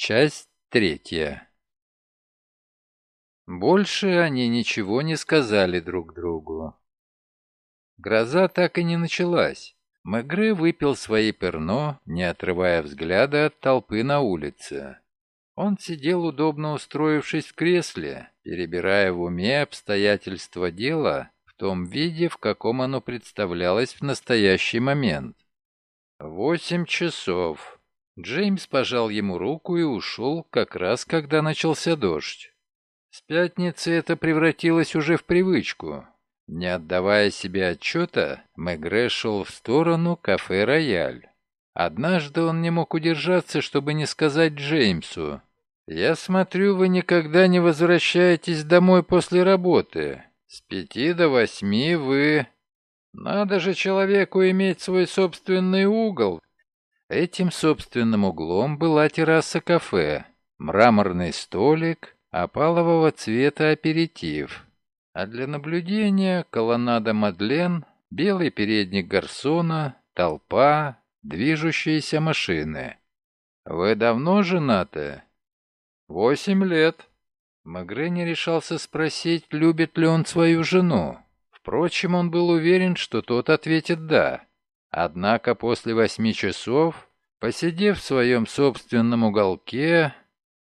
Часть третья. Больше они ничего не сказали друг другу. Гроза так и не началась. Мегре выпил свои перно, не отрывая взгляда от толпы на улице. Он сидел, удобно устроившись в кресле, перебирая в уме обстоятельства дела в том виде, в каком оно представлялось в настоящий момент. Восемь часов. Джеймс пожал ему руку и ушел, как раз когда начался дождь. С пятницы это превратилось уже в привычку. Не отдавая себе отчета, Мегре шел в сторону кафе «Рояль». Однажды он не мог удержаться, чтобы не сказать Джеймсу. «Я смотрю, вы никогда не возвращаетесь домой после работы. С пяти до восьми вы...» «Надо же человеку иметь свой собственный угол, Этим собственным углом была терраса кафе, мраморный столик, опалового цвета аперитив, а для наблюдения колоннада Мадлен, белый передник гарсона, толпа, движущиеся машины. «Вы давно женаты?» «Восемь лет». Магре не решался спросить, любит ли он свою жену. Впрочем, он был уверен, что тот ответит «да». Однако после восьми часов, посидев в своем собственном уголке,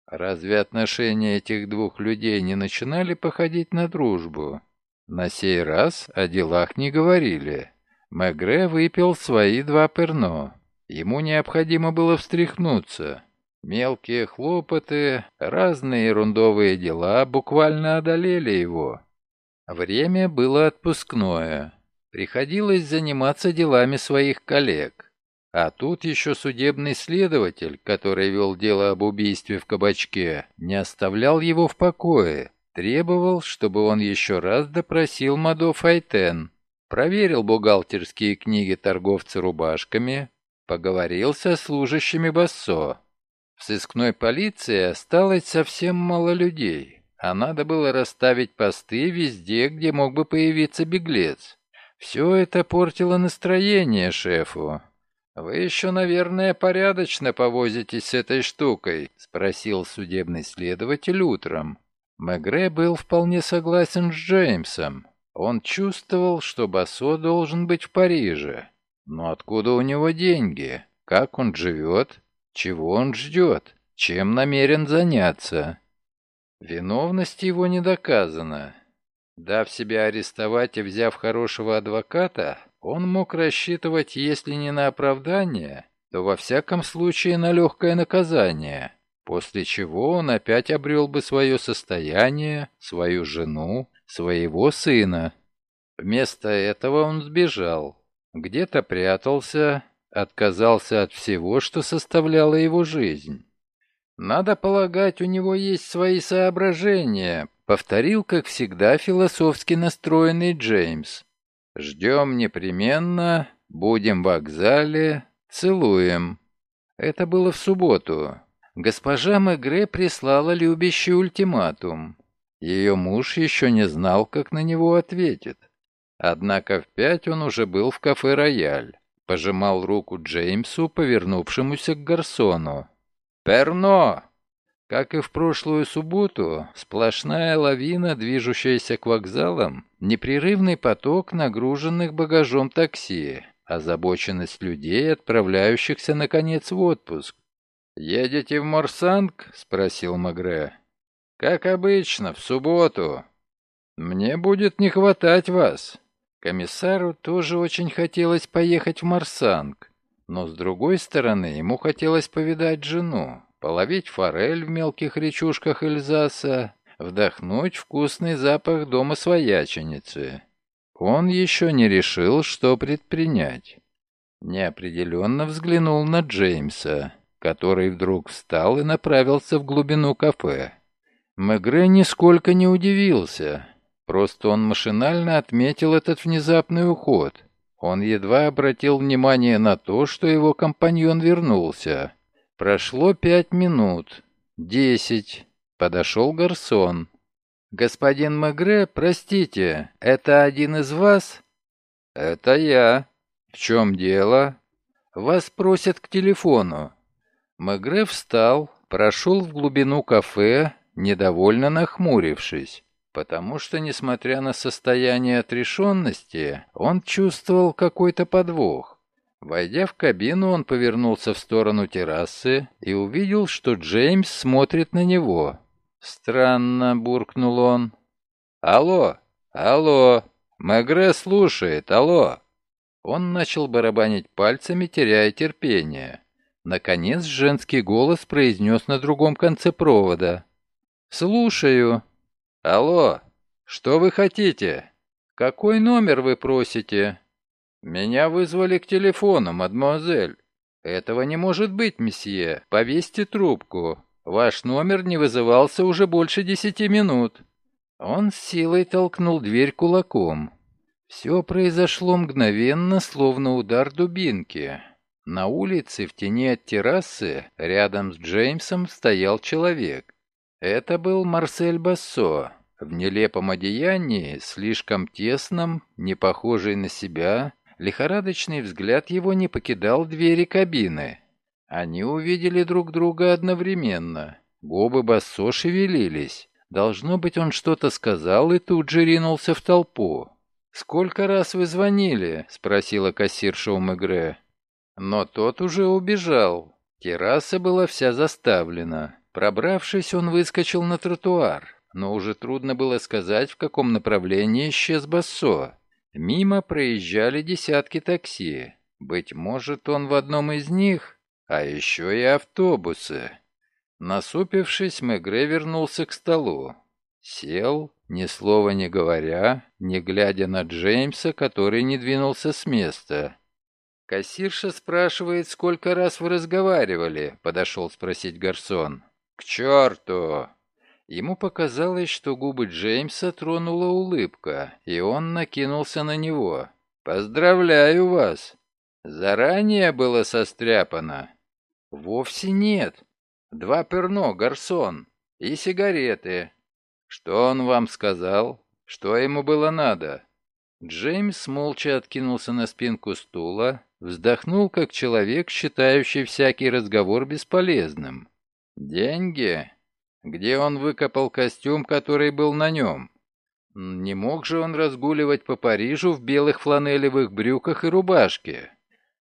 разве отношения этих двух людей не начинали походить на дружбу? На сей раз о делах не говорили. Мегре выпил свои два перно. Ему необходимо было встряхнуться. Мелкие хлопоты, разные ерундовые дела буквально одолели его. Время было отпускное. Приходилось заниматься делами своих коллег. А тут еще судебный следователь, который вел дело об убийстве в кабачке, не оставлял его в покое. Требовал, чтобы он еще раз допросил Мадо Файтен. Проверил бухгалтерские книги торговца рубашками, поговорил со служащими Бассо. В сыскной полиции осталось совсем мало людей, а надо было расставить посты везде, где мог бы появиться беглец. Все это портило настроение шефу. «Вы еще, наверное, порядочно повозитесь с этой штукой?» — спросил судебный следователь утром. Мегре был вполне согласен с Джеймсом. Он чувствовал, что Басо должен быть в Париже. Но откуда у него деньги? Как он живет? Чего он ждет? Чем намерен заняться? Виновность его не доказана. Дав себя арестовать и взяв хорошего адвоката, он мог рассчитывать, если не на оправдание, то во всяком случае на легкое наказание, после чего он опять обрел бы свое состояние, свою жену, своего сына. Вместо этого он сбежал, где-то прятался, отказался от всего, что составляло его жизнь. Надо полагать, у него есть свои соображения, Повторил, как всегда, философски настроенный Джеймс. «Ждем непременно, будем в вокзале, целуем». Это было в субботу. Госпожа Мегре прислала любящий ультиматум. Ее муж еще не знал, как на него ответит. Однако в пять он уже был в кафе «Рояль». Пожимал руку Джеймсу, повернувшемуся к гарсону. «Перно!» Как и в прошлую субботу, сплошная лавина, движущаяся к вокзалам, непрерывный поток нагруженных багажом такси, озабоченность людей, отправляющихся, наконец, в отпуск. «Едете в Морсанг?» — спросил Магре. «Как обычно, в субботу. Мне будет не хватать вас». Комиссару тоже очень хотелось поехать в Марсанг, но, с другой стороны, ему хотелось повидать жену половить форель в мелких речушках Эльзаса, вдохнуть вкусный запах дома свояченицы. Он еще не решил, что предпринять. Неопределенно взглянул на Джеймса, который вдруг встал и направился в глубину кафе. Мегре нисколько не удивился. Просто он машинально отметил этот внезапный уход. Он едва обратил внимание на то, что его компаньон вернулся. Прошло пять минут. Десять. Подошел гарсон. «Господин Мегре, простите, это один из вас?» «Это я. В чем дело?» «Вас просят к телефону». Мегре встал, прошел в глубину кафе, недовольно нахмурившись, потому что, несмотря на состояние отрешенности, он чувствовал какой-то подвох. Войдя в кабину, он повернулся в сторону террасы и увидел, что Джеймс смотрит на него. «Странно», — буркнул он. «Алло! Алло! Мегре слушает! Алло!» Он начал барабанить пальцами, теряя терпение. Наконец женский голос произнес на другом конце провода. «Слушаю». «Алло, что вы хотите? Какой номер вы просите?» «Меня вызвали к телефону, мадемуазель». «Этого не может быть, месье. Повесьте трубку. Ваш номер не вызывался уже больше десяти минут». Он с силой толкнул дверь кулаком. Все произошло мгновенно, словно удар дубинки. На улице, в тени от террасы, рядом с Джеймсом стоял человек. Это был Марсель Бассо, в нелепом одеянии, слишком тесном, не похожий на себя. Лихорадочный взгляд его не покидал двери кабины. Они увидели друг друга одновременно. Губы Бассо шевелились. Должно быть, он что-то сказал и тут же ринулся в толпу. «Сколько раз вы звонили?» — спросила кассирша у Мегре. Но тот уже убежал. Терраса была вся заставлена. Пробравшись, он выскочил на тротуар, но уже трудно было сказать, в каком направлении исчез Бассо. Мимо проезжали десятки такси. Быть может, он в одном из них, а еще и автобусы. Насупившись, Мегре вернулся к столу. Сел, ни слова не говоря, не глядя на Джеймса, который не двинулся с места. «Кассирша спрашивает, сколько раз вы разговаривали?» — подошел спросить Гарсон. «К черту!» Ему показалось, что губы Джеймса тронула улыбка, и он накинулся на него. «Поздравляю вас! Заранее было состряпано?» «Вовсе нет. Два перно, гарсон, и сигареты. «Что он вам сказал? Что ему было надо?» Джеймс молча откинулся на спинку стула, вздохнул, как человек, считающий всякий разговор бесполезным. «Деньги? Где он выкопал костюм, который был на нем? Не мог же он разгуливать по Парижу в белых фланелевых брюках и рубашке?»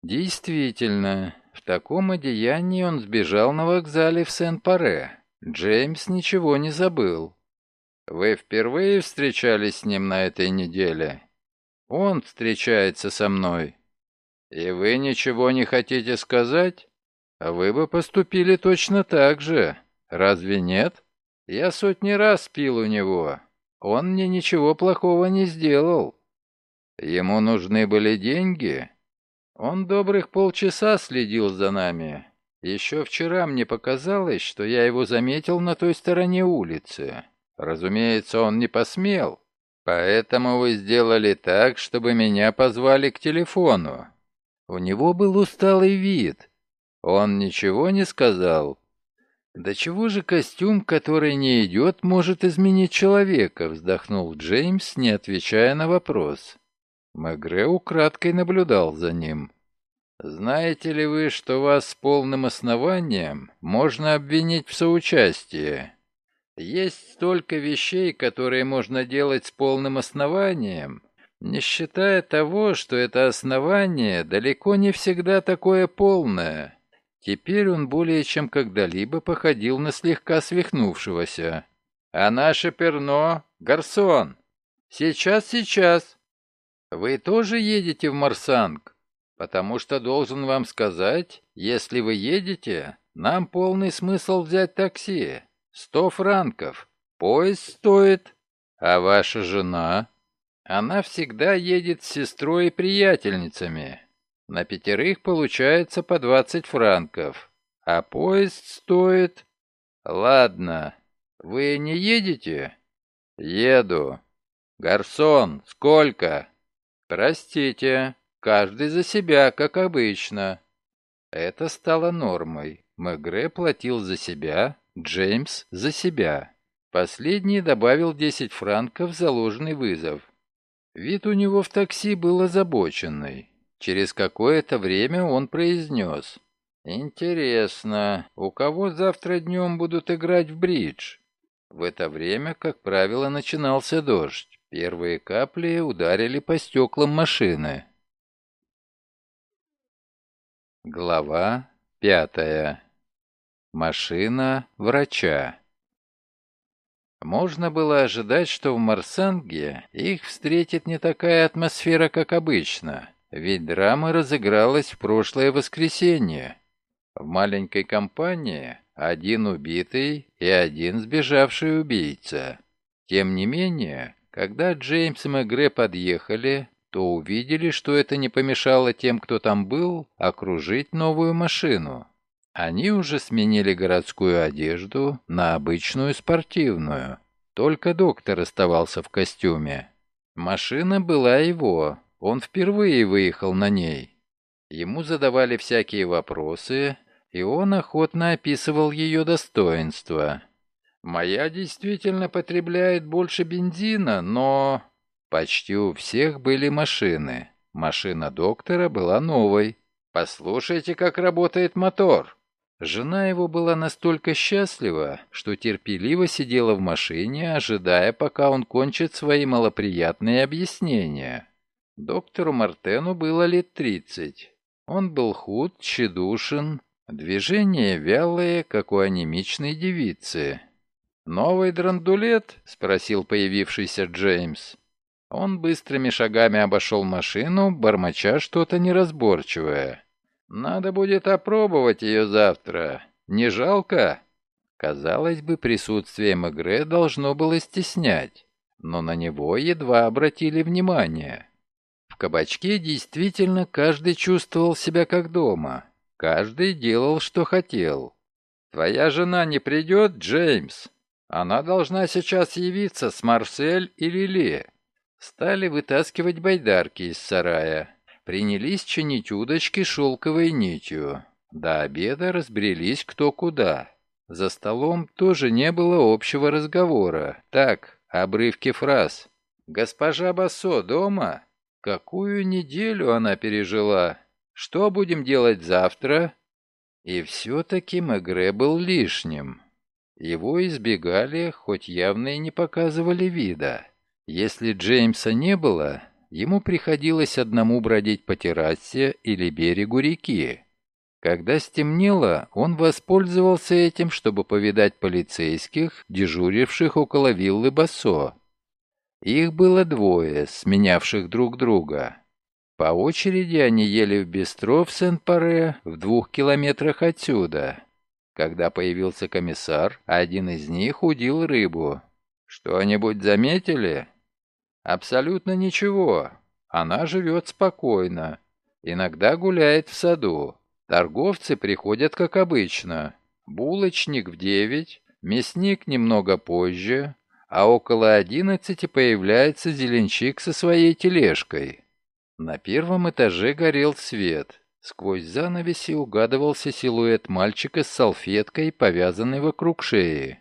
«Действительно, в таком одеянии он сбежал на вокзале в Сен-Паре. Джеймс ничего не забыл. Вы впервые встречались с ним на этой неделе? Он встречается со мной. И вы ничего не хотите сказать? Вы бы поступили точно так же. Разве нет? Я сотни раз пил у него. Он мне ничего плохого не сделал. Ему нужны были деньги. Он добрых полчаса следил за нами. Еще вчера мне показалось, что я его заметил на той стороне улицы. Разумеется, он не посмел. Поэтому вы сделали так, чтобы меня позвали к телефону. У него был усталый вид. Он ничего не сказал. «Да чего же костюм, который не идет, может изменить человека?» вздохнул Джеймс, не отвечая на вопрос. Мегре украдкой наблюдал за ним. «Знаете ли вы, что вас с полным основанием можно обвинить в соучастии?» Есть столько вещей, которые можно делать с полным основанием, не считая того, что это основание далеко не всегда такое полное. Теперь он более чем когда-либо походил на слегка свихнувшегося. «А наше перно — гарсон! Сейчас, сейчас! Вы тоже едете в Марсанг? Потому что должен вам сказать, если вы едете, нам полный смысл взять такси. Сто франков. Поезд стоит. А ваша жена? Она всегда едет с сестрой и приятельницами. На пятерых получается по двадцать франков. А поезд стоит... Ладно. Вы не едете? Еду. Гарсон, сколько? Простите, каждый за себя, как обычно. Это стало нормой. Мегре платил за себя, Джеймс за себя. Последний добавил 10 франков за ложный вызов. Вид у него в такси был озабоченный. Через какое-то время он произнес. Интересно, у кого завтра днем будут играть в бридж? В это время, как правило, начинался дождь. Первые капли ударили по стеклам машины. Глава пятая. Машина врача. Можно было ожидать, что в Марсанге их встретит не такая атмосфера, как обычно, ведь драма разыгралась в прошлое воскресенье. В маленькой компании один убитый и один сбежавший убийца. Тем не менее, когда Джеймс и Мегре подъехали, то увидели, что это не помешало тем, кто там был, окружить новую машину. Они уже сменили городскую одежду на обычную спортивную. Только доктор оставался в костюме. Машина была его, он впервые выехал на ней. Ему задавали всякие вопросы, и он охотно описывал ее достоинства. «Моя действительно потребляет больше бензина, но...» Почти у всех были машины. Машина доктора была новой. «Послушайте, как работает мотор». Жена его была настолько счастлива, что терпеливо сидела в машине, ожидая, пока он кончит свои малоприятные объяснения. Доктору Мартену было лет тридцать. Он был худ, тщедушен, Движения вялые, как у анемичной девицы. «Новый драндулет?» — спросил появившийся Джеймс. Он быстрыми шагами обошел машину, бормоча что-то неразборчивое. «Надо будет опробовать ее завтра. Не жалко?» Казалось бы, присутствие Мегре должно было стеснять, но на него едва обратили внимание. Кабачке действительно каждый чувствовал себя как дома. Каждый делал, что хотел. «Твоя жена не придет, Джеймс? Она должна сейчас явиться с Марсель и Лили». Стали вытаскивать байдарки из сарая. Принялись чинить удочки шелковой нитью. До обеда разбрелись кто куда. За столом тоже не было общего разговора. Так, обрывки фраз. «Госпожа Басо дома?» Какую неделю она пережила? Что будем делать завтра?» И все-таки Мегре был лишним. Его избегали, хоть явно и не показывали вида. Если Джеймса не было, ему приходилось одному бродить по террасе или берегу реки. Когда стемнело, он воспользовался этим, чтобы повидать полицейских, дежуривших около виллы Басо. Их было двое, сменявших друг друга. По очереди они ели в бистро в Сен-Паре в двух километрах отсюда. Когда появился комиссар, один из них удил рыбу. «Что-нибудь заметили?» «Абсолютно ничего. Она живет спокойно. Иногда гуляет в саду. Торговцы приходят как обычно. Булочник в девять, мясник немного позже, а около одиннадцати появляется зеленщик со своей тележкой. На первом этаже горел свет. Сквозь занавеси угадывался силуэт мальчика с салфеткой, повязанной вокруг шеи.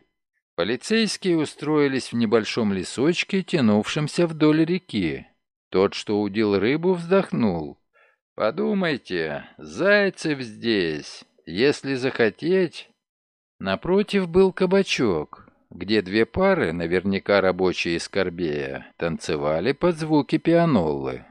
Полицейские устроились в небольшом лесочке, тянувшемся вдоль реки. Тот, что удил рыбу, вздохнул. «Подумайте, Зайцев здесь. Если захотеть...» Напротив был кабачок, где две пары, наверняка рабочие из Корбея, танцевали под звуки пианоллы.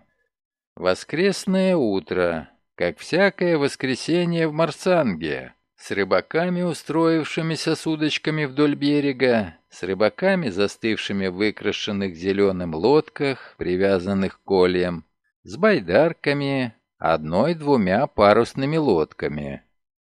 Воскресное утро, как всякое воскресенье в Марсанге, с рыбаками, устроившимися с удочками вдоль берега, с рыбаками, застывшими в выкрашенных зеленым лодках, привязанных кольем, с байдарками, одной-двумя парусными лодками.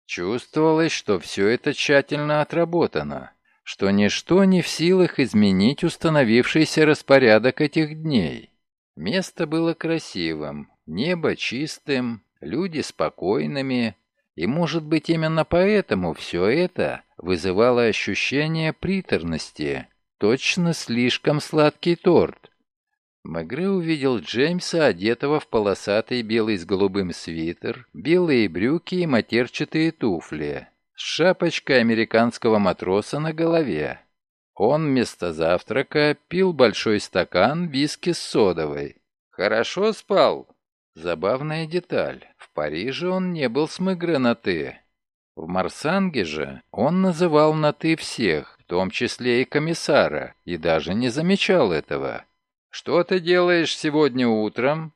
Чувствовалось, что все это тщательно отработано, что ничто не в силах изменить установившийся распорядок этих дней. Место было красивым, небо чистым, люди спокойными, и, может быть, именно поэтому все это вызывало ощущение приторности, точно слишком сладкий торт. Мегре увидел Джеймса, одетого в полосатый белый с голубым свитер, белые брюки и матерчатые туфли, с шапочкой американского матроса на голове. Он вместо завтрака пил большой стакан виски с содовой. Хорошо спал? Забавная деталь. В Париже он не был с Мегре на «ты». В Марсанге же он называл на «ты» всех, в том числе и комиссара, и даже не замечал этого. «Что ты делаешь сегодня утром?»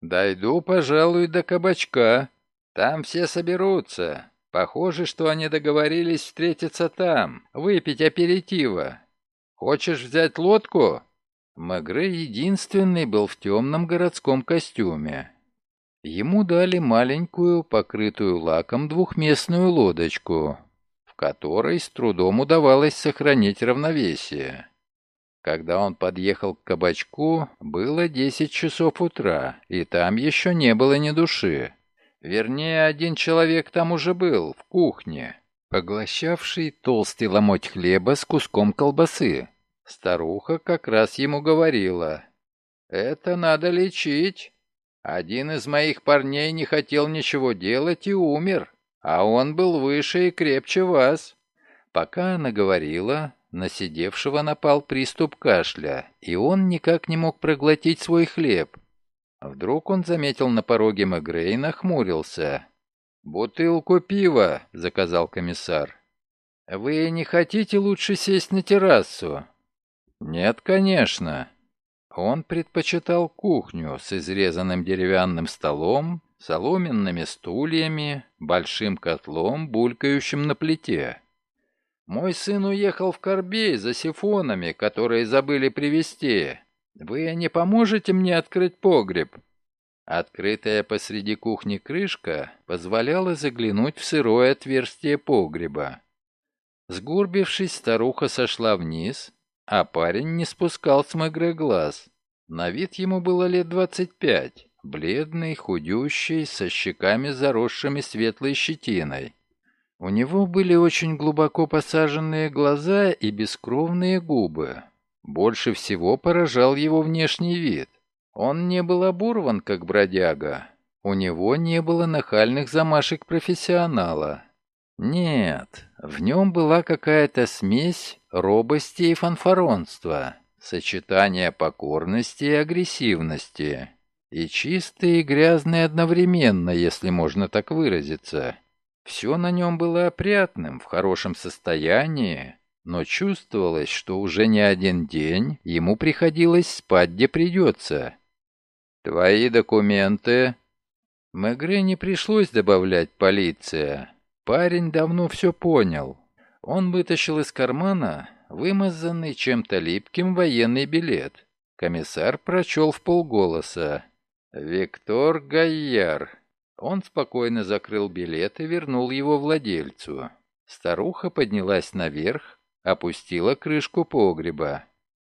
«Дойду, пожалуй, до кабачка. Там все соберутся. Похоже, что они договорились встретиться там, выпить аперитива. Хочешь взять лодку?» Магре единственный был в темном городском костюме. Ему дали маленькую, покрытую лаком двухместную лодочку, в которой с трудом удавалось сохранить равновесие. Когда он подъехал к кабачку, было десять часов утра, и там еще не было ни души. Вернее, один человек там уже был, в кухне, поглощавший толстый ломоть хлеба с куском колбасы. Старуха как раз ему говорила, «Это надо лечить». Один из моих парней не хотел ничего делать и умер, а он был выше и крепче вас». Пока она говорила, на сидевшего напал приступ кашля, и он никак не мог проглотить свой хлеб. Вдруг он заметил на пороге Мегре и нахмурился. «Бутылку пива», — заказал комиссар. «Вы не хотите лучше сесть на террасу?» «Нет, конечно. Он предпочитал кухню с изрезанным деревянным столом, соломенными стульями, большим котлом, булькающим на плите. «Мой сын уехал в Корбей за сифонами, которые забыли привезти. Вы не поможете мне открыть погреб?» Открытая посреди кухни крышка позволяла заглянуть в сырое отверстие погреба. Сгурбившись, старуха сошла вниз, а парень не спускал с Мегре глаз. На вид ему было лет двадцать пять, бледный, худющий, со щеками заросшими светлой щетиной. У него были очень глубоко посаженные глаза и бескровные губы. Больше всего поражал его внешний вид. Он не был оборван, как бродяга. У него не было нахальных замашек профессионала. Нет, в нем была какая-то смесь робости и фанфаронства, сочетание покорности и агрессивности, и чистый и грязный одновременно, если можно так выразиться. Все на нем было опрятным, в хорошем состоянии, но чувствовалось, что уже не один день ему приходилось спать где придется. «Твои документы?» Мегре не пришлось добавлять «полиция». Парень давно все понял. Он вытащил из кармана вымазанный чем-то липким военный билет. Комиссар прочел в полголоса. «Виктор Гайяр». Он спокойно закрыл билет и вернул его владельцу. Старуха поднялась наверх, опустила крышку погреба.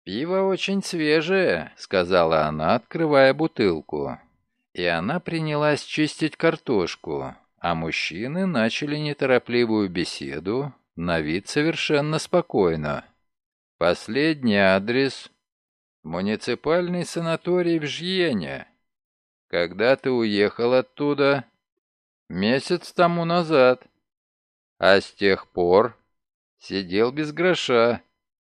«Пиво очень свежее», — сказала она, открывая бутылку. И она принялась чистить картошку а мужчины начали неторопливую беседу, на вид совершенно спокойно. Последний адрес — муниципальный санаторий в Жьене. Когда ты уехал оттуда? Месяц тому назад. А с тех пор сидел без гроша,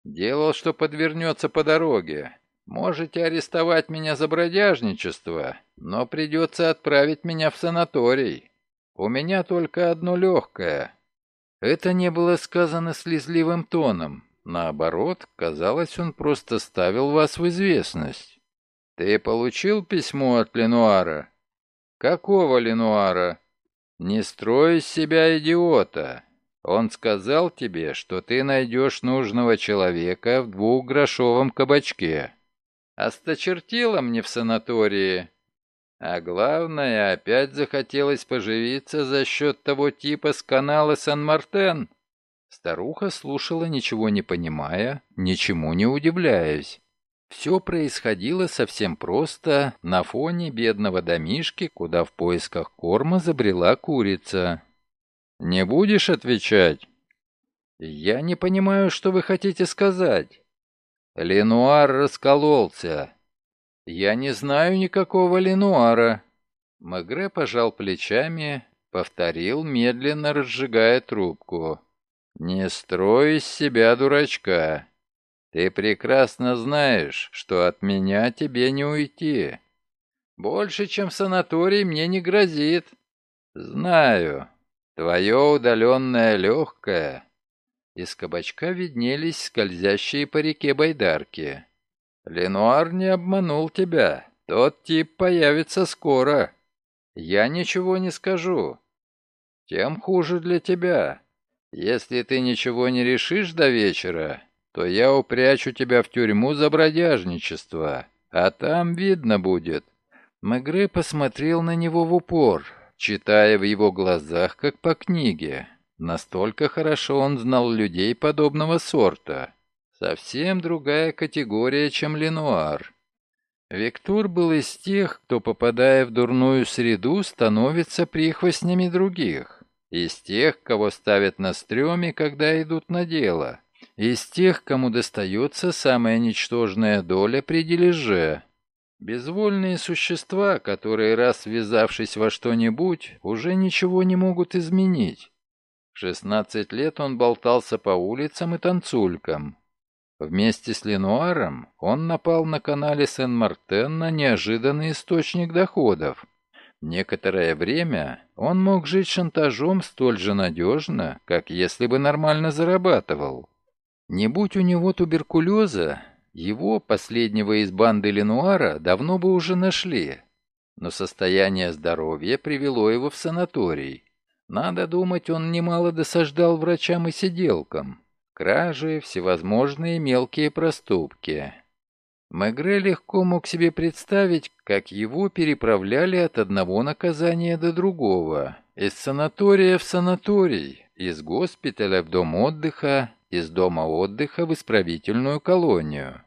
делал, что подвернется по дороге. Можете арестовать меня за бродяжничество, но придется отправить меня в санаторий. У меня только одно легкое». Это не было сказано слезливым тоном. Наоборот, казалось, он просто ставил вас в известность. «Ты получил письмо от Ленуара?» «Какого Ленуара?» «Не строй из себя идиота. Он сказал тебе, что ты найдешь нужного человека в двухгрошовом кабачке. Осточертила мне в санатории. А главное, опять захотелось поживиться за счет того типа с канала Сан-Мартен. Старуха слушала, ничего не понимая, ничему не удивляясь. Все происходило совсем просто на фоне бедного домишки, куда в поисках корма забрела курица. «Не будешь отвечать?» «Я не понимаю, что вы хотите сказать». Ленуар раскололся. «Я не знаю никакого Ленуара». Магре пожал плечами, повторил, медленно разжигая трубку. «Не строй из себя дурачка. Ты прекрасно знаешь, что от меня тебе не уйти. Больше, чем в санатории, мне не грозит. Знаю. Твое удаленное легкое. Из кабачка виднелись скользящие по реке байдарки. Ленуар не обманул тебя. Тот тип появится скоро. Я ничего не скажу. Тем хуже для тебя. Если ты ничего не решишь до вечера, то я упрячу тебя в тюрьму за бродяжничество, а там видно будет». Мегре посмотрел на него в упор, читая в его глазах, как по книге. Настолько хорошо он знал людей подобного сорта. Совсем другая категория, чем Ленуар. Виктор был из тех, кто, попадая в дурную среду, становится прихвостнями других. Из тех, кого ставят на стреме, когда идут на дело. Из тех, кому достается самая ничтожная доля при дележе. Безвольные существа, которые, раз ввязавшись во что-нибудь, уже ничего не могут изменить. В 16 лет он болтался по улицам и танцулькам. Вместе с Ленуаром он напал на канале Сен-Мартен на неожиданный источник доходов. Некоторое время он мог жить шантажом столь же надежно, как если бы нормально зарабатывал. Не будь у него туберкулеза, его, последнего из банды Ленуара, давно бы уже нашли. Но состояние здоровья привело его в санаторий. Надо думать, он немало досаждал врачам и сиделкам. Кражи, всевозможные мелкие проступки. Мегре легко мог себе представить, как его переправляли от одного наказания до другого, из санатория в санаторий, из госпиталя в дом отдыха, из дома отдыха в исправительную колонию.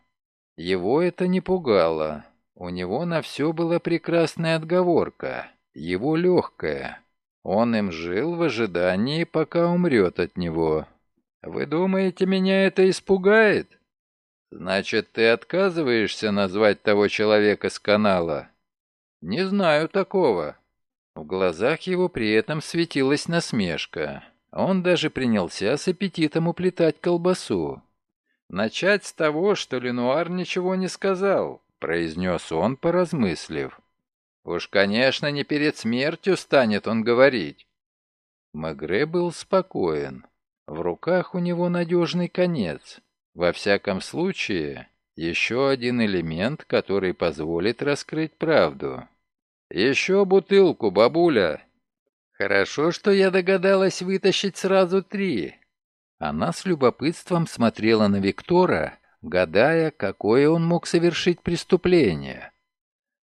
Его это не пугало. У него на все была прекрасная отговорка. Его легкая. Он им жил в ожидании, пока умрет от него. Вы думаете, меня это испугает? Значит, ты отказываешься назвать того человека с канала? Не знаю такого. В глазах его при этом светилась насмешка. Он даже принялся с аппетитом уплетать колбасу. «Начать с того, что Ленуар ничего не сказал», — произнес он, поразмыслив. «Уж, конечно, не перед смертью станет он говорить». Магре был спокоен. В руках у него надежный конец. Во всяком случае, еще один элемент, который позволит раскрыть правду. «Еще бутылку, бабуля!» Хорошо, что я догадалась вытащить сразу три. Она с любопытством смотрела на Виктора, гадая, какое он мог совершить преступление.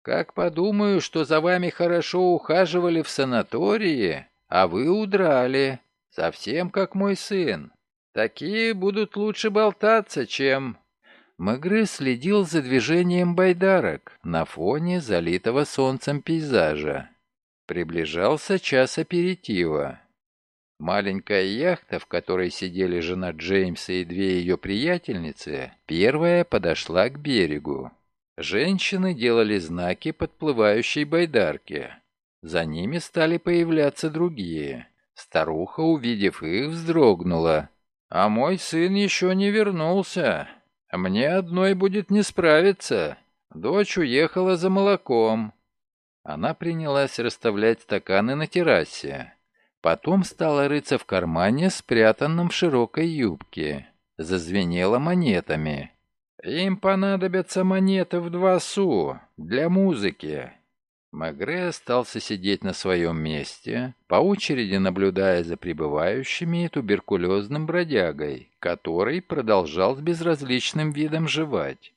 Как подумаю, что за вами хорошо ухаживали в санатории, а вы удрали, совсем как мой сын. Такие будут лучше болтаться, чем... Мегры следил за движением байдарок на фоне залитого солнцем пейзажа. Приближался час аперитива. Маленькая яхта, в которой сидели жена Джеймса и две ее приятельницы, первая подошла к берегу. Женщины делали знаки подплывающей байдарки. За ними стали появляться другие. Старуха, увидев их, вздрогнула. «А мой сын еще не вернулся. Мне одной будет не справиться. Дочь уехала за молоком. Она принялась расставлять стаканы на террасе. Потом стала рыться в кармане, спрятанном в широкой юбке. Зазвенела монетами. «Им понадобятся монеты в два су для музыки». Магре остался сидеть на своем месте, по очереди наблюдая за прибывающими и туберкулезным бродягой, который продолжал с безразличным видом жевать.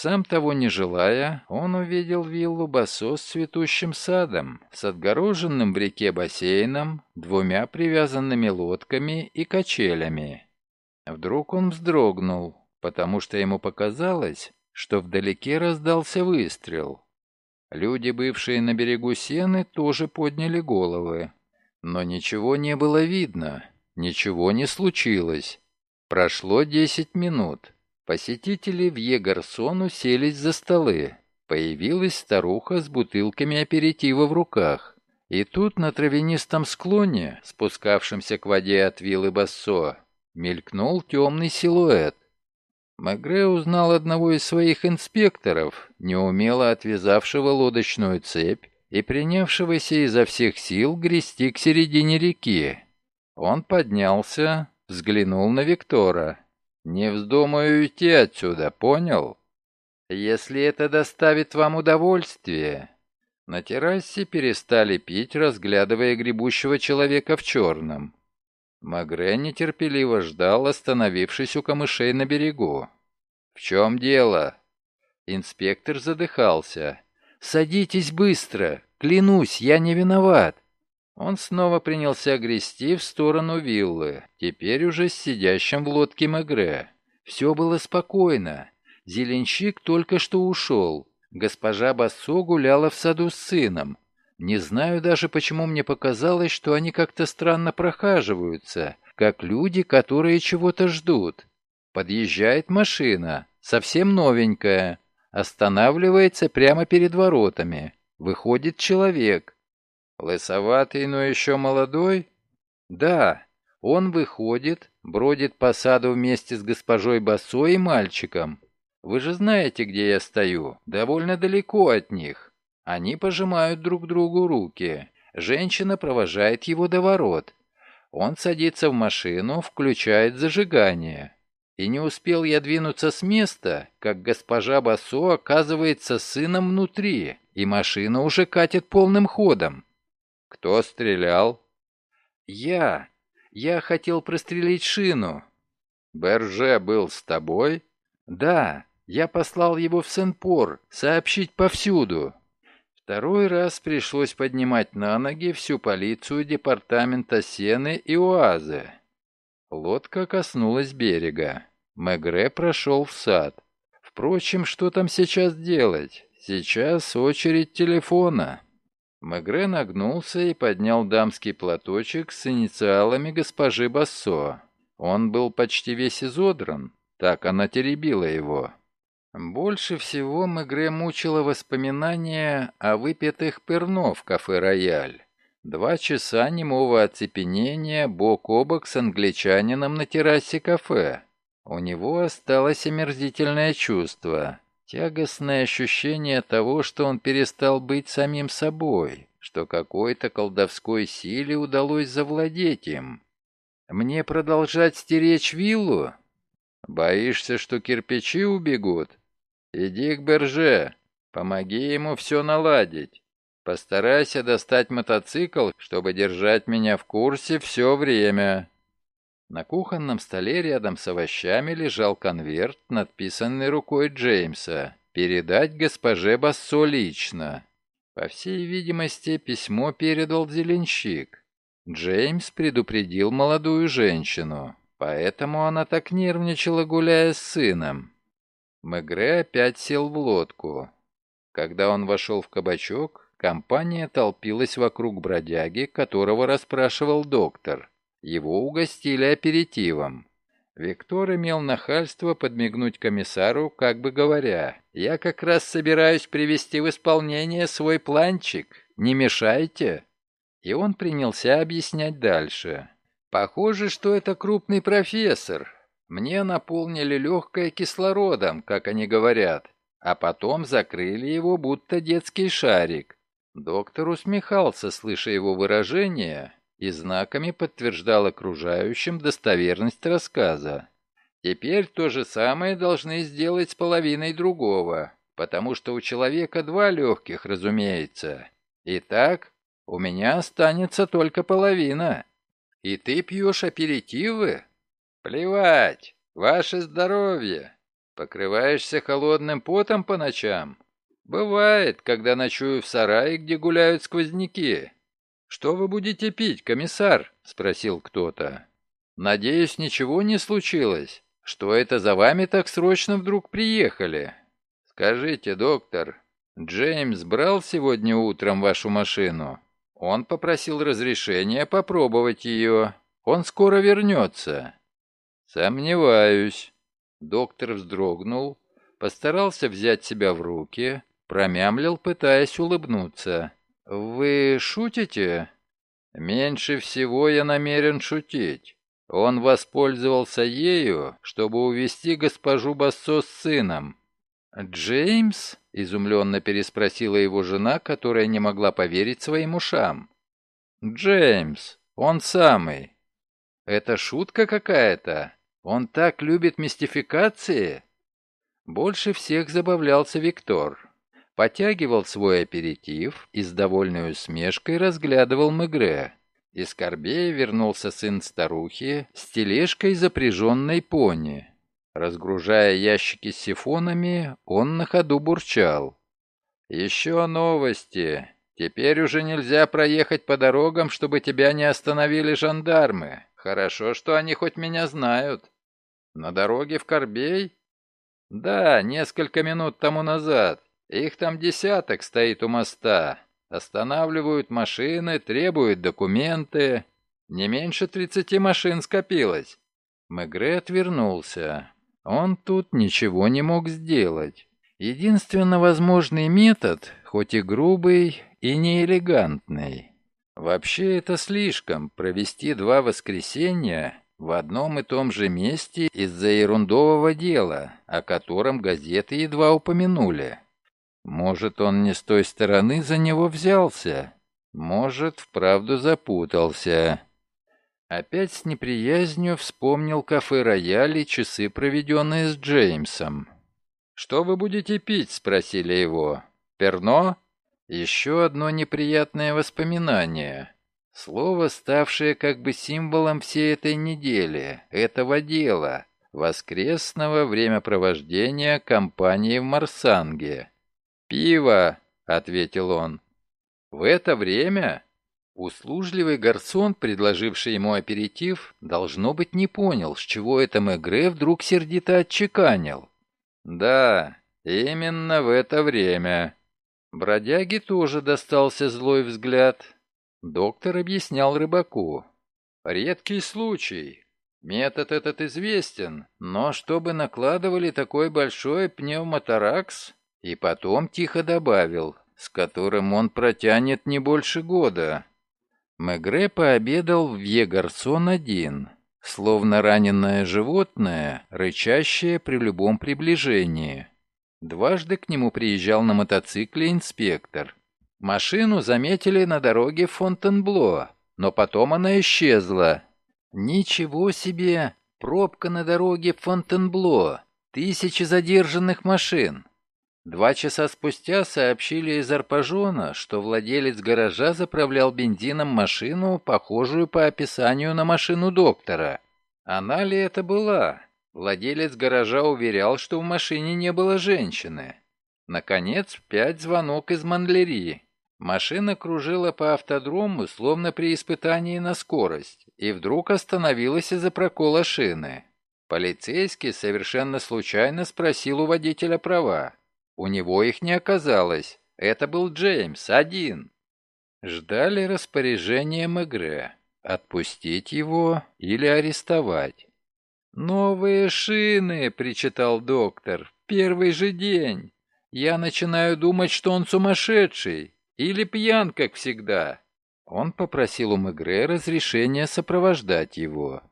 Сам того не желая, он увидел виллу Басо с цветущим садом, с отгороженным в реке бассейном, двумя привязанными лодками и качелями. Вдруг он вздрогнул, потому что ему показалось, что вдалеке раздался выстрел. Люди, бывшие на берегу сены, тоже подняли головы. Но ничего не было видно, ничего не случилось. Прошло десять минут. Посетители в Егарсон уселись за столы. Появилась старуха с бутылками аперитива в руках. И тут на травянистом склоне, спускавшемся к воде от виллы Бассо, мелькнул темный силуэт. Мегре узнал одного из своих инспекторов, неумело отвязавшего лодочную цепь и принявшегося изо всех сил грести к середине реки. Он поднялся, взглянул на Виктора. «Не вздумаю уйти отсюда, понял? Если это доставит вам удовольствие». На террасе перестали пить, разглядывая гребущего человека в черном. Магре нетерпеливо ждал, остановившись у камышей на берегу. «В чем дело?» Инспектор задыхался. «Садитесь быстро! Клянусь, я не виноват!» Он снова принялся грести в сторону виллы, теперь уже с сидящим в лодке Мегре. Все было спокойно. Зеленщик только что ушел. Госпожа Бассо гуляла в саду с сыном. Не знаю даже, почему мне показалось, что они как-то странно прохаживаются, как люди, которые чего-то ждут. Подъезжает машина, совсем новенькая, останавливается прямо перед воротами. Выходит человек. Лысоватый, но еще молодой? Да, он выходит, бродит по саду вместе с госпожой Басой и мальчиком. Вы же знаете, где я стою, довольно далеко от них. Они пожимают друг другу руки. Женщина провожает его до ворот. Он садится в машину, включает зажигание. И не успел я двинуться с места, как госпожа Басо оказывается сыном внутри, и машина уже катит полным ходом. «Кто стрелял?» «Я. Я хотел прострелить шину». «Берже был с тобой?» «Да. Я послал его в Сен-Пор, сообщить повсюду». Второй раз пришлось поднимать на ноги всю полицию департамента Сены и Уазы. Лодка коснулась берега. Мегре прошел в сад. Впрочем, что там сейчас делать? Сейчас очередь телефона. Мегре нагнулся и поднял дамский платочек с инициалами госпожи Бассо. Он был почти весь изодран, так она теребила его. Больше всего Мегре мучило воспоминание о выпитых перно в кафе «Рояль». Два часа немого оцепенения бок о бок с англичанином на террасе кафе. У него осталось омерзительное чувство. Тягостное ощущение того, что он перестал быть самим собой, что какой-то колдовской силе удалось завладеть им. Мне продолжать стеречь виллу? Боишься, что кирпичи убегут? Иди к Берже, помоги ему все наладить. Постарайся достать мотоцикл, чтобы держать меня в курсе все время. На кухонном столе рядом с овощами лежал конверт, надписанный рукой Джеймса. «Передать госпоже Бассо лично». По всей видимости, письмо передал зеленщик. Джеймс предупредил молодую женщину, поэтому она так нервничала, гуляя с сыном. Мегре опять сел в лодку. Когда он вошел в кабачок, компания толпилась вокруг бродяги, которого расспрашивал доктор. Его угостили аперитивом. Виктор имел нахальство подмигнуть комиссару, как бы говоря, «Я как раз собираюсь привести в исполнение свой планчик. Не мешайте». И он принялся объяснять дальше. «Похоже, что это крупный профессор. Мне наполнили легкое кислородом, как они говорят, а потом закрыли его, будто детский шарик». Доктор усмехался, слыша его выражение, и знаками подтверждал окружающим достоверность рассказа. Теперь то же самое должны сделать с половиной другого, потому что у человека два легких, разумеется. Итак, у меня останется только половина. И ты пьешь аперитивы? Плевать, ваше здоровье. Покрываешься холодным потом по ночам? Бывает, когда ночую в сарае, где гуляют сквозняки. «Что вы будете пить, комиссар?» — спросил кто-то. «Надеюсь, ничего не случилось? Что это за вами так срочно вдруг приехали?» «Скажите, доктор, Джеймс брал сегодня утром вашу машину? Он попросил разрешения попробовать ее. Он скоро вернется». «Сомневаюсь». Доктор вздрогнул, постарался взять себя в руки, промямлил, пытаясь улыбнуться. «Вы шутите?» «Меньше всего я намерен шутить. Он воспользовался ею, чтобы увести госпожу Бассо с сыном. «Джеймс?» — изумленно переспросила его жена, которая не могла поверить своим ушам. «Джеймс, он самый. Это шутка какая-то? Он так любит мистификации?» Больше всех забавлялся Виктор. Потягивал свой аперитив и с довольной усмешкой разглядывал Мегре. Из Корбея вернулся сын старухи с тележкой, запряженной пони. Разгружая ящики с сифонами, он на ходу бурчал. «Еще новости. Теперь уже нельзя проехать по дорогам, чтобы тебя не остановили жандармы. Хорошо, что они хоть меня знают. На дороге в Корбей? Да, несколько минут тому назад. Их там десяток стоит у моста. Останавливают машины, требуют документы. Не меньше тридцати машин скопилось. Мегре отвернулся. Он тут ничего не мог сделать. Единственно возможный метод, хоть и грубый и неэлегантный. Вообще это слишком, провести два воскресенья в одном и том же месте из-за ерундового дела, о котором газеты едва упомянули. Может, он не с той стороны за него взялся, может, вправду запутался. Опять с неприязнью вспомнил кафе «Рояль» и часы, проведенные с Джеймсом. «Что вы будете пить?» — спросили его. «Перно?» Еще одно неприятное воспоминание. Слово, ставшее как бы символом всей этой недели, этого дела, воскресного времяпровождения компании в Марсанге. «Пиво!» — ответил он. «В это время?» Услужливый гарсон, предложивший ему аперитив, должно быть не понял, с чего это Мегре вдруг сердито отчеканил. «Да, именно в это время». Бродяге тоже достался злой взгляд. Доктор объяснял рыбаку. «Редкий случай. Метод этот известен, но чтобы накладывали такой большой пневмоторакс...» И потом тихо добавил, с которым он протянет не больше года. Мегре пообедал в Егарсон один, словно раненое животное, рычащее при любом приближении. Дважды к нему приезжал на мотоцикле инспектор. Машину заметили на дороге Фонтенбло, но потом она исчезла. Ничего себе! Пробка на дороге Фонтенбло! Тысячи задержанных машин! Два часа спустя сообщили из Арпажона, что владелец гаража заправлял бензином машину, похожую по описанию на машину доктора. Она ли это была? Владелец гаража уверял, что в машине не было женщины. Наконец, пять звонок из Манлери. Машина кружила по автодрому, словно при испытании на скорость, и вдруг остановилась из-за прокола шины. Полицейский совершенно случайно спросил у водителя права. У него их не оказалось. Это был Джеймс, один. Ждали распоряжения Мегре. Отпустить его или арестовать. «Новые шины!» — причитал доктор. «Первый же день! Я начинаю думать, что он сумасшедший. Или пьян, как всегда». Он попросил у Мегре разрешения сопровождать его.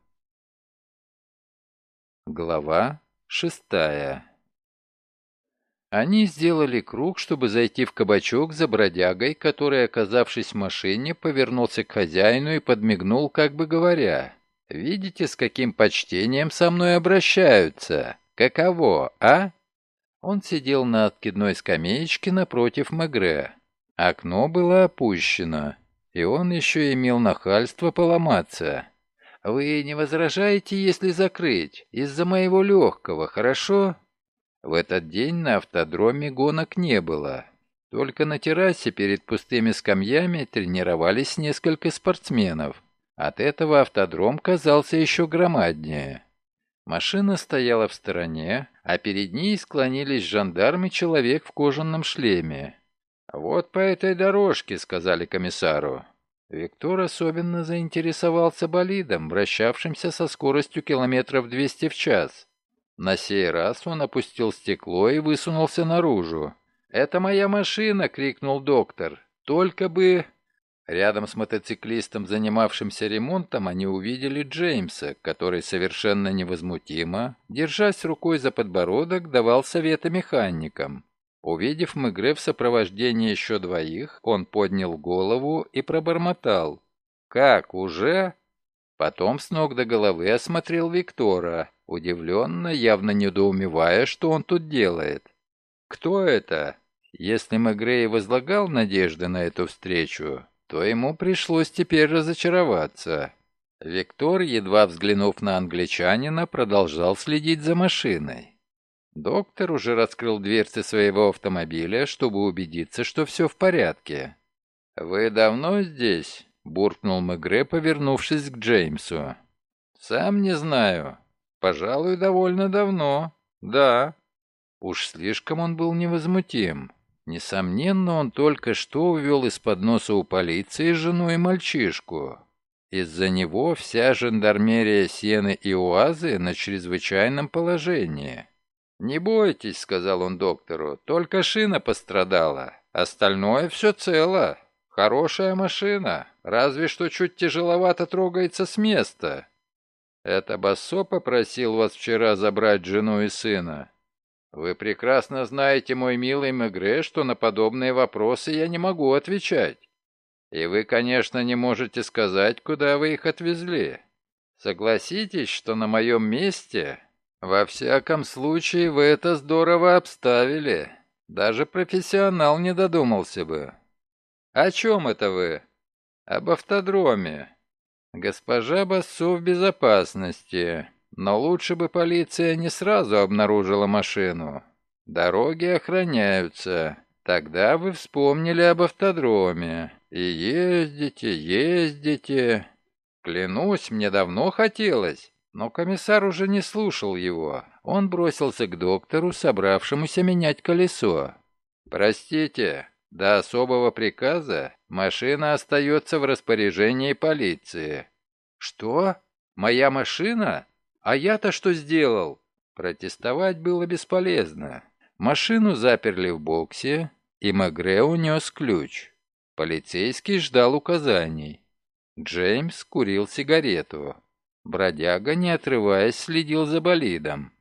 Глава шестая они сделали круг, чтобы зайти в кабачок за бродягой, который, оказавшись в машине, повернулся к хозяину и подмигнул, как бы говоря, «Видите, с каким почтением со мной обращаются? Каково, а?» Он сидел на откидной скамеечке напротив Мегре. Окно было опущено, и он еще имел нахальство поломаться. «Вы не возражаете, если закрыть? Из-за моего легкого, хорошо?» В этот день на автодроме гонок не было. Только на террасе перед пустыми скамьями тренировались несколько спортсменов. От этого автодром казался еще громаднее. Машина стояла в стороне, а перед ней склонились жандармы человек в кожаном шлеме. «Вот по этой дорожке», — сказали комиссару. Виктор особенно заинтересовался болидом, вращавшимся со скоростью километров 200 в час. На сей раз он опустил стекло и высунулся наружу. «Это моя машина!» — крикнул доктор. «Только бы...» Рядом с мотоциклистом, занимавшимся ремонтом, они увидели Джеймса, который совершенно невозмутимо, держась рукой за подбородок, давал советы механикам. Увидев Мегре в сопровождении еще двоих, он поднял голову и пробормотал. «Как, уже?» Потом с ног до головы осмотрел Виктора, удивленно, явно недоумевая, что он тут делает. «Кто это?» Если Мегре возлагал надежды на эту встречу, то ему пришлось теперь разочароваться. Виктор, едва взглянув на англичанина, продолжал следить за машиной. Доктор уже раскрыл дверцы своего автомобиля, чтобы убедиться, что все в порядке. «Вы давно здесь?» — буркнул Мегре, повернувшись к Джеймсу. «Сам не знаю. Пожалуй, довольно давно. Да». Уж слишком он был невозмутим. Несомненно, он только что увел из-под носа у полиции жену и мальчишку. Из-за него вся жандармерия Сены и Уазы на чрезвычайном положении. «Не бойтесь», — сказал он доктору, — «только шина пострадала. Остальное все цело. Хорошая машина, разве что чуть тяжеловато трогается с места». «Это Бассо попросил вас вчера забрать жену и сына?» Вы прекрасно знаете, мой милый Мегре, что на подобные вопросы я не могу отвечать. И вы, конечно, не можете сказать, куда вы их отвезли. Согласитесь, что на моем месте, во всяком случае, вы это здорово обставили. Даже профессионал не додумался бы. О чем это вы? Об автодроме. Госпожа Бассу в безопасности. Но лучше бы полиция не сразу обнаружила машину. Дороги охраняются. Тогда вы вспомнили об автодроме. И ездите, ездите. Клянусь, мне давно хотелось. Но комиссар уже не слушал его. Он бросился к доктору, собравшемуся менять колесо. «Простите, до особого приказа машина остается в распоряжении полиции». «Что? Моя машина? А я-то что сделал? Протестовать было бесполезно. Машину заперли в боксе, и Магре унес ключ. Полицейский ждал указаний. Джеймс курил сигарету. Бродяга, не отрываясь, следил за болидом.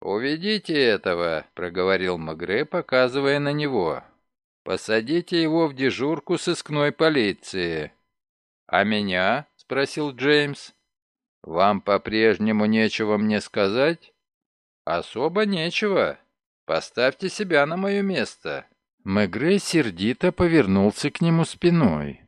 «Уведите этого», — проговорил Магре, показывая на него. «Посадите его в дежурку сыскной полиции». «А меня?» — спросил Джеймс. «Вам по-прежнему нечего мне сказать?» «Особо нечего. Поставьте себя на мое место». Мегре сердито повернулся к нему спиной.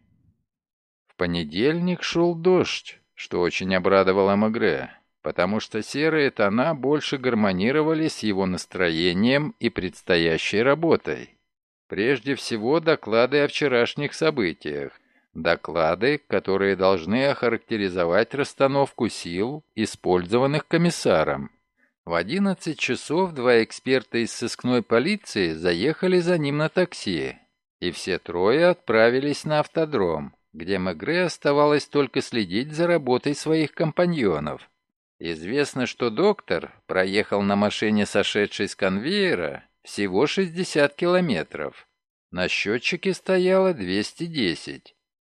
В понедельник шел дождь, что очень обрадовало Мегре, потому что серые тона больше гармонировали с его настроением и предстоящей работой. Прежде всего доклады о вчерашних событиях, Доклады, которые должны охарактеризовать расстановку сил, использованных комиссаром. В 11 часов два эксперта из сыскной полиции заехали за ним на такси, и все трое отправились на автодром, где Мегре оставалось только следить за работой своих компаньонов. Известно, что доктор проехал на машине, сошедшей с конвейера, всего 60 километров. На счетчике стояло 210.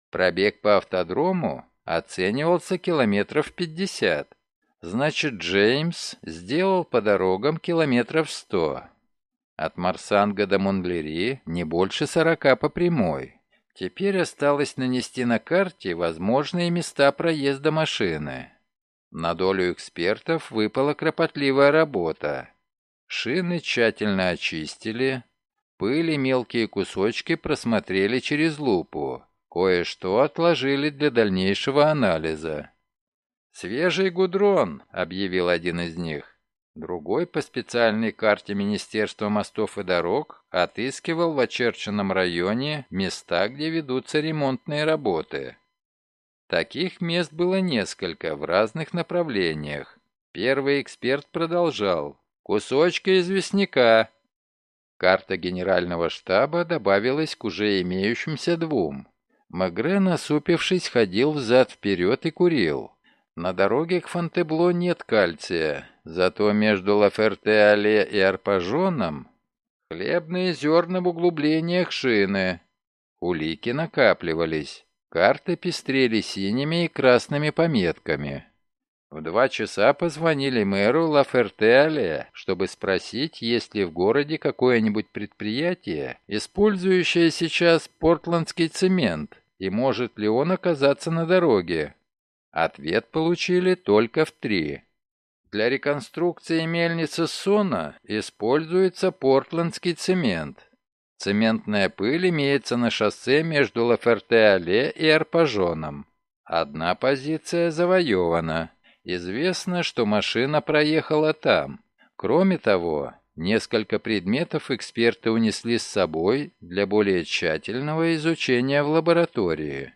Пробег по автодрому оценивался километров 50. Значит, Джеймс сделал по дорогам километров 100. От Марсанга до Монблери не больше 40 по прямой. Теперь осталось нанести на карте возможные места проезда машины. На долю экспертов выпала кропотливая работа. Шины тщательно очистили, пыль и мелкие кусочки просмотрели через лупу. Кое-что отложили для дальнейшего анализа. «Свежий гудрон», — объявил один из них. Другой по специальной карте Министерства мостов и дорог отыскивал в очерченном районе места, где ведутся ремонтные работы. Таких мест было несколько в разных направлениях. Первый эксперт продолжал. «Кусочки известняка». Карта генерального штаба добавилась к уже имеющимся двум. Магре, насупившись, ходил взад-вперед и курил. На дороге к Фонтебло нет кальция, зато между Лаферте-Алле и Арпажоном хлебные зерна в углублениях шины. Улики накапливались. Карты пестрели синими и красными пометками. В два часа позвонили мэру Лаферте-Алле, чтобы спросить, есть ли в городе какое-нибудь предприятие, использующее сейчас портландский цемент, и может ли он оказаться на дороге. Ответ получили только в три. Для реконструкции мельницы Сона используется портландский цемент. Цементная пыль имеется на шоссе между Лаферте-Алле и Арпажоном. Одна позиция завоевана. Известно, что машина проехала там. Кроме того, несколько предметов эксперты унесли с собой для более тщательного изучения в лаборатории.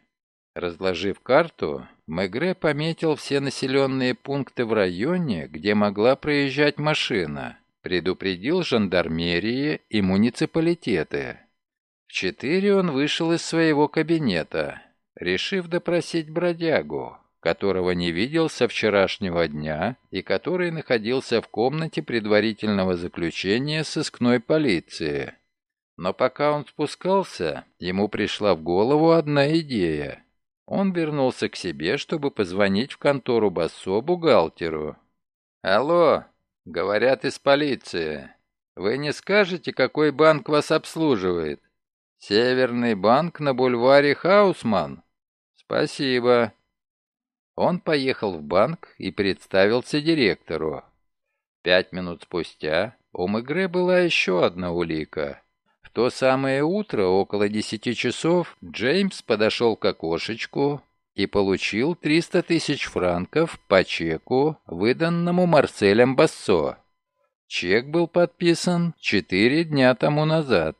Разложив карту, Мегре пометил все населенные пункты в районе, где могла проезжать машина – Предупредил жандармерии и муниципалитеты. В четыре он вышел из своего кабинета, решив допросить бродягу, которого не видел со вчерашнего дня и который находился в комнате предварительного заключения сыскной полиции. Но пока он спускался, ему пришла в голову одна идея. Он вернулся к себе, чтобы позвонить в контору Бассо бухгалтеру. «Алло, «Говорят из полиции. Вы не скажете, какой банк вас обслуживает?» «Северный банк на бульваре Хаусман?» «Спасибо». Он поехал в банк и представился директору. Пять минут спустя у Мегре была еще одна улика. В то самое утро, около десяти часов, Джеймс подошел к окошечку, и получил 300 тысяч франков по чеку, выданному Марселем Бассо. Чек был подписан четыре дня тому назад.